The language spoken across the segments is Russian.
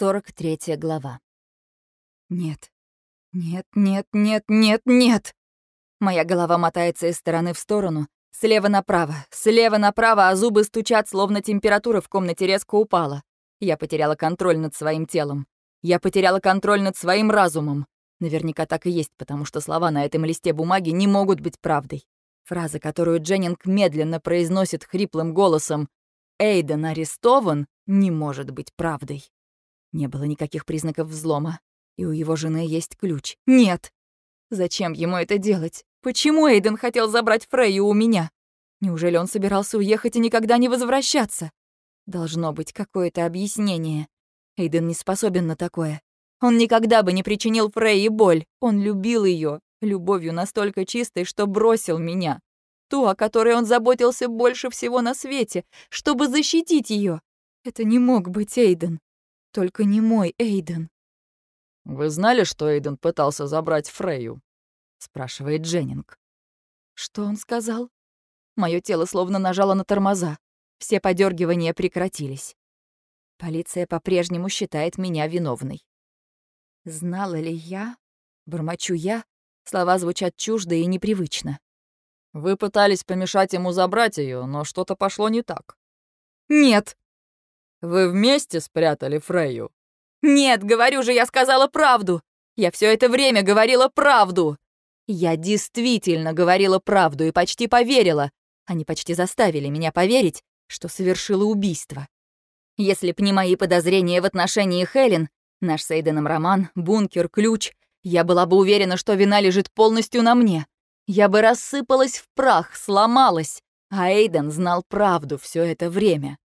43 глава. Нет. Нет, нет, нет, нет, нет. Моя голова мотается из стороны в сторону, слева направо, слева направо, а зубы стучат, словно температура в комнате резко упала. Я потеряла контроль над своим телом. Я потеряла контроль над своим разумом. Наверняка так и есть, потому что слова на этом листе бумаги не могут быть правдой. Фраза, которую Дженнинг медленно произносит хриплым голосом «Эйден арестован», не может быть правдой. Не было никаких признаков взлома, и у его жены есть ключ. Нет! Зачем ему это делать? Почему Эйден хотел забрать Фрейю у меня? Неужели он собирался уехать и никогда не возвращаться? Должно быть какое-то объяснение. Эйден не способен на такое. Он никогда бы не причинил Фрейе боль. Он любил ее, любовью настолько чистой, что бросил меня. Ту, о которой он заботился больше всего на свете, чтобы защитить ее. Это не мог быть Эйден. Только не мой Эйден. «Вы знали, что Эйден пытался забрать Фрейю?» — спрашивает Дженнинг. Что он сказал? Мое тело словно нажало на тормоза. Все подергивания прекратились. Полиция по-прежнему считает меня виновной. Знала ли я? Бормочу я. Слова звучат чуждо и непривычно. Вы пытались помешать ему забрать ее, но что-то пошло не так. Нет. Вы вместе спрятали Фрейю? Нет, говорю же, я сказала правду. Я все это время говорила правду. Я действительно говорила правду и почти поверила. Они почти заставили меня поверить, что совершила убийство. Если б не мои подозрения в отношении Хелен, Наш с Эйденом роман, бункер, ключ. Я была бы уверена, что вина лежит полностью на мне. Я бы рассыпалась в прах, сломалась. А Эйден знал правду все это время.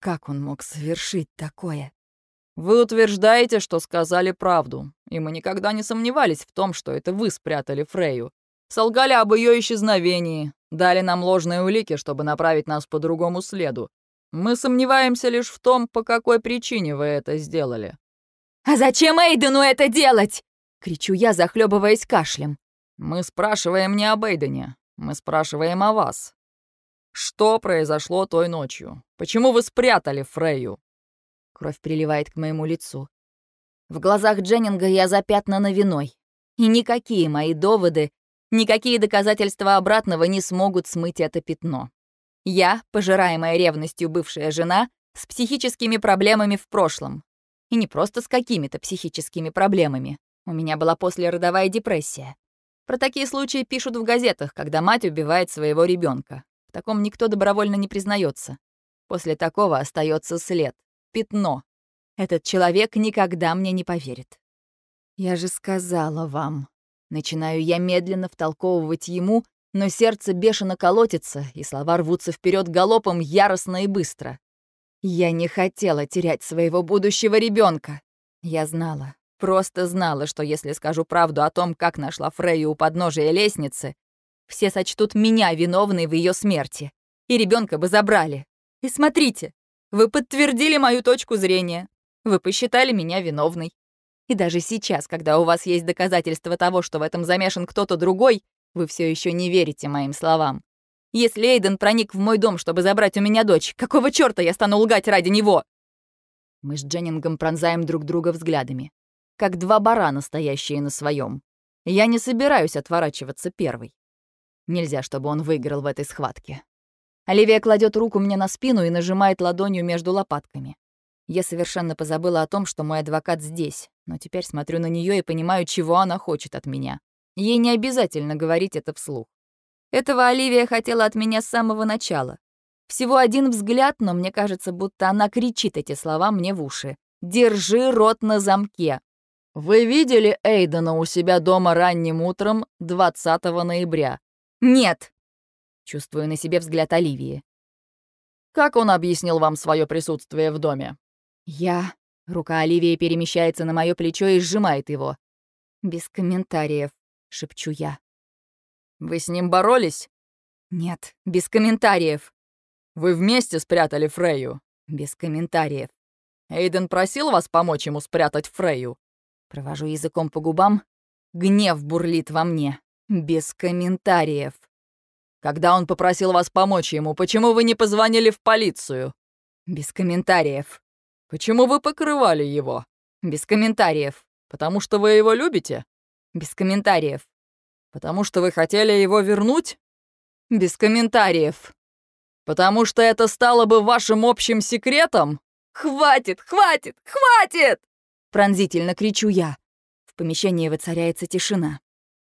Как он мог совершить такое? Вы утверждаете, что сказали правду, и мы никогда не сомневались в том, что это вы спрятали Фрейю. Солгали об ее исчезновении, дали нам ложные улики, чтобы направить нас по другому следу. Мы сомневаемся лишь в том, по какой причине вы это сделали. «А зачем Эйдену это делать?» — кричу я, захлебываясь кашлем. «Мы спрашиваем не об Эйдене, мы спрашиваем о вас. Что произошло той ночью? Почему вы спрятали Фрейю?» Кровь приливает к моему лицу. В глазах Дженнинга я запятнана виной. И никакие мои доводы, никакие доказательства обратного не смогут смыть это пятно. Я, пожираемая ревностью бывшая жена, с психическими проблемами в прошлом, и не просто с какими-то психическими проблемами. У меня была послеродовая депрессия. Про такие случаи пишут в газетах, когда мать убивает своего ребенка. В таком никто добровольно не признается. После такого остается след, пятно. Этот человек никогда мне не поверит. Я же сказала вам. Начинаю я медленно втолковывать ему, но сердце бешено колотится, и слова рвутся вперед галопом яростно и быстро. Я не хотела терять своего будущего ребенка. Я знала, просто знала, что если скажу правду о том, как нашла Фрейю у подножия лестницы, все сочтут меня виновной в ее смерти, и ребенка бы забрали. И смотрите, вы подтвердили мою точку зрения. Вы посчитали меня виновной. И даже сейчас, когда у вас есть доказательства того, что в этом замешан кто-то другой, вы все еще не верите моим словам. Если Эйден проник в мой дом, чтобы забрать у меня дочь, какого чёрта я стану лгать ради него? Мы с Дженнингом пронзаем друг друга взглядами, как два барана, стоящие на своем. Я не собираюсь отворачиваться первой. Нельзя, чтобы он выиграл в этой схватке. Оливия кладет руку мне на спину и нажимает ладонью между лопатками. Я совершенно позабыла о том, что мой адвокат здесь, но теперь смотрю на нее и понимаю, чего она хочет от меня. Ей не обязательно говорить это вслух. Этого Оливия хотела от меня с самого начала. Всего один взгляд, но мне кажется, будто она кричит эти слова мне в уши. «Держи рот на замке». «Вы видели Эйдена у себя дома ранним утром 20 ноября?» «Нет». Чувствую на себе взгляд Оливии. «Как он объяснил вам свое присутствие в доме?» «Я...» Рука Оливии перемещается на мое плечо и сжимает его. «Без комментариев», — шепчу я. Вы с ним боролись? Нет, без комментариев. Вы вместе спрятали Фрейю? Без комментариев. Эйден просил вас помочь ему спрятать Фрейю? Провожу языком по губам. Гнев бурлит во мне. Без комментариев. Когда он попросил вас помочь ему, почему вы не позвонили в полицию? Без комментариев. Почему вы покрывали его? Без комментариев. Потому что вы его любите? Без комментариев. Потому что вы хотели его вернуть? Без комментариев. Потому что это стало бы вашим общим секретом? Хватит, хватит, хватит! Пронзительно кричу я. В помещении воцаряется тишина.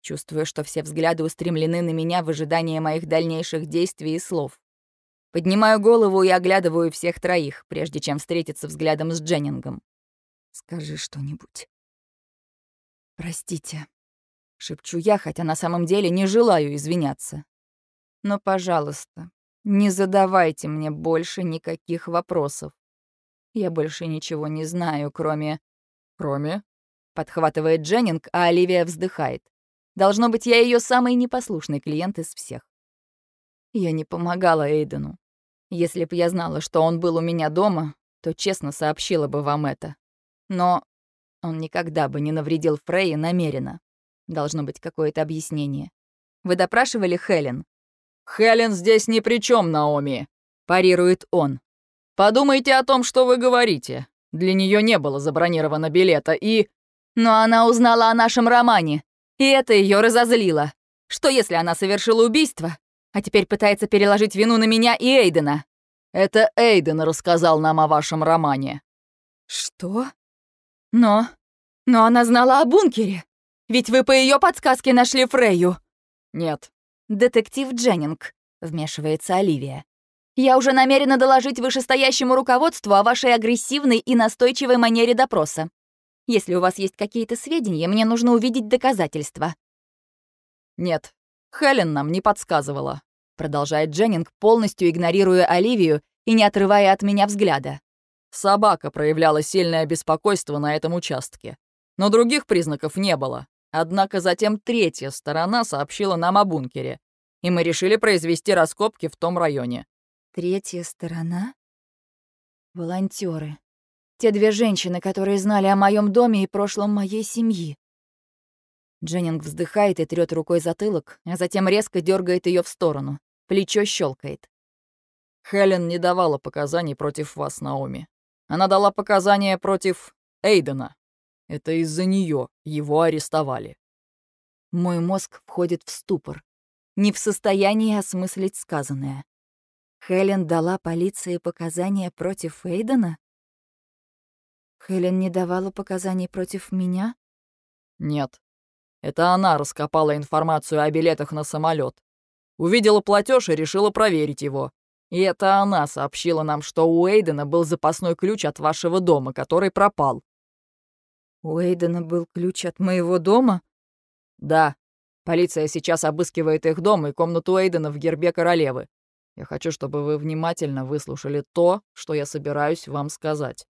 Чувствую, что все взгляды устремлены на меня в ожидании моих дальнейших действий и слов. Поднимаю голову и оглядываю всех троих, прежде чем встретиться взглядом с Дженнингом. «Скажи что-нибудь». «Простите», — шепчу я, хотя на самом деле не желаю извиняться. «Но, пожалуйста, не задавайте мне больше никаких вопросов. Я больше ничего не знаю, кроме...» «Кроме?» — подхватывает Дженнинг, а Оливия вздыхает. «Должно быть, я ее самый непослушный клиент из всех. Я не помогала Эйдену. Если б я знала, что он был у меня дома, то честно сообщила бы вам это. Но он никогда бы не навредил Фрейе намеренно. Должно быть какое-то объяснение. Вы допрашивали Хелен? «Хелен здесь ни при чем, Наоми», — парирует он. «Подумайте о том, что вы говорите. Для нее не было забронировано билета, и...» «Но она узнала о нашем романе, и это ее разозлило. Что если она совершила убийство, а теперь пытается переложить вину на меня и Эйдена. Это Эйден рассказал нам о вашем романе. Что? Но... Но она знала о бункере. Ведь вы по ее подсказке нашли Фрейю. Нет. Детектив Дженнинг, вмешивается Оливия. Я уже намерена доложить вышестоящему руководству о вашей агрессивной и настойчивой манере допроса. Если у вас есть какие-то сведения, мне нужно увидеть доказательства. Нет, Хелен нам не подсказывала», — продолжает Дженнинг, полностью игнорируя Оливию и не отрывая от меня взгляда. «Собака проявляла сильное беспокойство на этом участке. Но других признаков не было. Однако затем третья сторона сообщила нам о бункере, и мы решили произвести раскопки в том районе». «Третья сторона?» «Волонтеры. Те две женщины, которые знали о моем доме и прошлом моей семьи. Дженнинг вздыхает и трёт рукой затылок, а затем резко дергает ее в сторону. Плечо щелкает. Хелен не давала показаний против вас, Наоми. Она дала показания против Эйдена. Это из-за нее его арестовали. Мой мозг входит в ступор. Не в состоянии осмыслить сказанное. Хелен дала полиции показания против Эйдена? Хелен не давала показаний против меня? Нет. Это она раскопала информацию о билетах на самолет. Увидела платеж и решила проверить его. И это она сообщила нам, что у Эйдена был запасной ключ от вашего дома, который пропал. У Эйдена был ключ от моего дома? Да. Полиция сейчас обыскивает их дом и комнату Эйдена в гербе королевы. Я хочу, чтобы вы внимательно выслушали то, что я собираюсь вам сказать.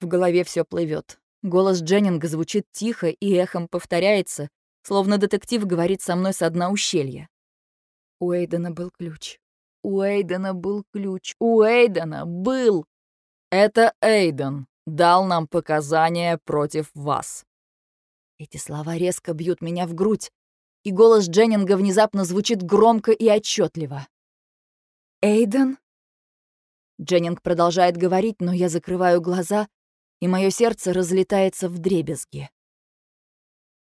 В голове все плывет. Голос Дженнинга звучит тихо и эхом повторяется, словно детектив говорит со мной со дна ущелья. У Эйдена был ключ. У Эйдена был ключ. У Эйдена был. Это Эйден дал нам показания против вас. Эти слова резко бьют меня в грудь, и голос Дженнинга внезапно звучит громко и отчетливо. «Эйден?» Дженнинг продолжает говорить, но я закрываю глаза и мое сердце разлетается в дребезги.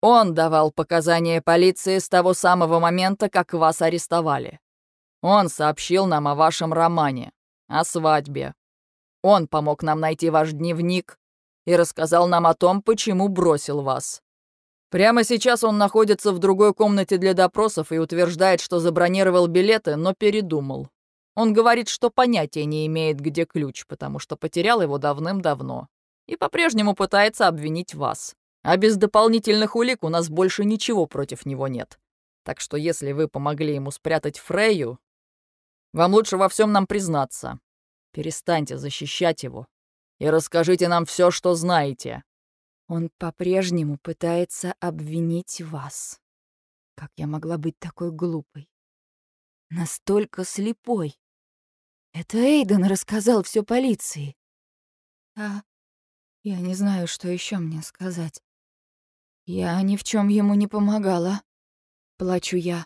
Он давал показания полиции с того самого момента, как вас арестовали. Он сообщил нам о вашем романе, о свадьбе. Он помог нам найти ваш дневник и рассказал нам о том, почему бросил вас. Прямо сейчас он находится в другой комнате для допросов и утверждает, что забронировал билеты, но передумал. Он говорит, что понятия не имеет, где ключ, потому что потерял его давным-давно и по-прежнему пытается обвинить вас. А без дополнительных улик у нас больше ничего против него нет. Так что если вы помогли ему спрятать Фрейю, вам лучше во всем нам признаться. Перестаньте защищать его и расскажите нам все, что знаете. Он по-прежнему пытается обвинить вас. Как я могла быть такой глупой? Настолько слепой. Это Эйден рассказал все полиции. А я не знаю, что еще мне сказать. Я ни в чем ему не помогала. Плачу я.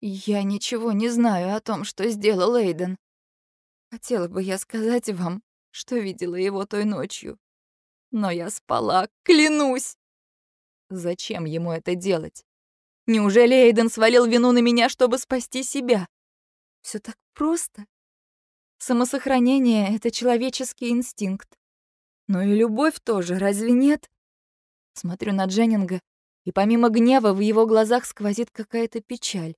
Я ничего не знаю о том, что сделал Эйден. Хотела бы я сказать вам, что видела его той ночью. Но я спала, клянусь. Зачем ему это делать? Неужели Эйден свалил вину на меня, чтобы спасти себя? Все так просто. Самосохранение — это человеческий инстинкт. Но и любовь тоже, разве нет? Смотрю на Дженнинга, и помимо гнева в его глазах сквозит какая-то печаль.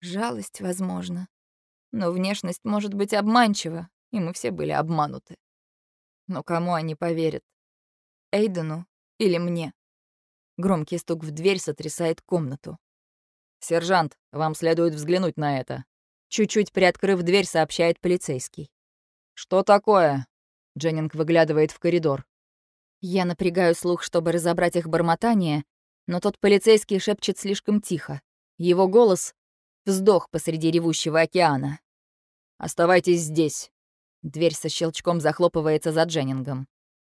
Жалость, возможно. Но внешность может быть обманчива, и мы все были обмануты. Но кому они поверят? Эйдену или мне? Громкий стук в дверь сотрясает комнату. «Сержант, вам следует взглянуть на это», Чуть-чуть приоткрыв дверь, сообщает полицейский. «Что такое?» Дженнинг выглядывает в коридор. Я напрягаю слух, чтобы разобрать их бормотание, но тот полицейский шепчет слишком тихо. Его голос — вздох посреди ревущего океана. «Оставайтесь здесь». Дверь со щелчком захлопывается за Дженнингом.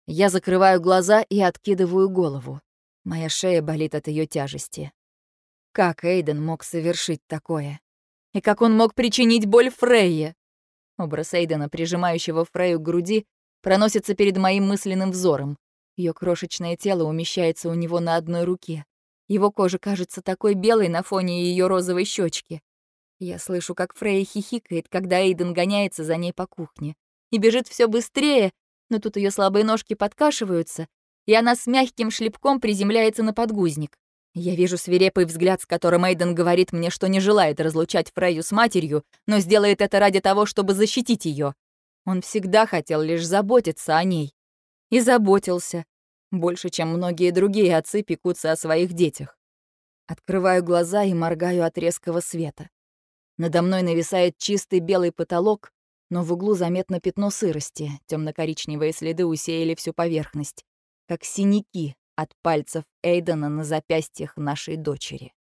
Я закрываю глаза и откидываю голову. Моя шея болит от ее тяжести. Как Эйден мог совершить такое? И как он мог причинить боль Фрейе? Образ Эйдена, прижимающего Фрейю к груди, проносится перед моим мысленным взором. Ее крошечное тело умещается у него на одной руке. Его кожа кажется такой белой на фоне ее розовой щечки. Я слышу, как Фрейя хихикает, когда Эйден гоняется за ней по кухне. И бежит все быстрее, но тут ее слабые ножки подкашиваются, и она с мягким шлепком приземляется на подгузник. Я вижу свирепый взгляд, с которым Эйден говорит мне, что не желает разлучать Фрейю с матерью, но сделает это ради того, чтобы защитить ее. Он всегда хотел лишь заботиться о ней. И заботился. Больше, чем многие другие отцы пекутся о своих детях. Открываю глаза и моргаю от резкого света. Надо мной нависает чистый белый потолок, но в углу заметно пятно сырости, темно коричневые следы усеяли всю поверхность, как синяки от пальцев Эйдена на запястьях нашей дочери.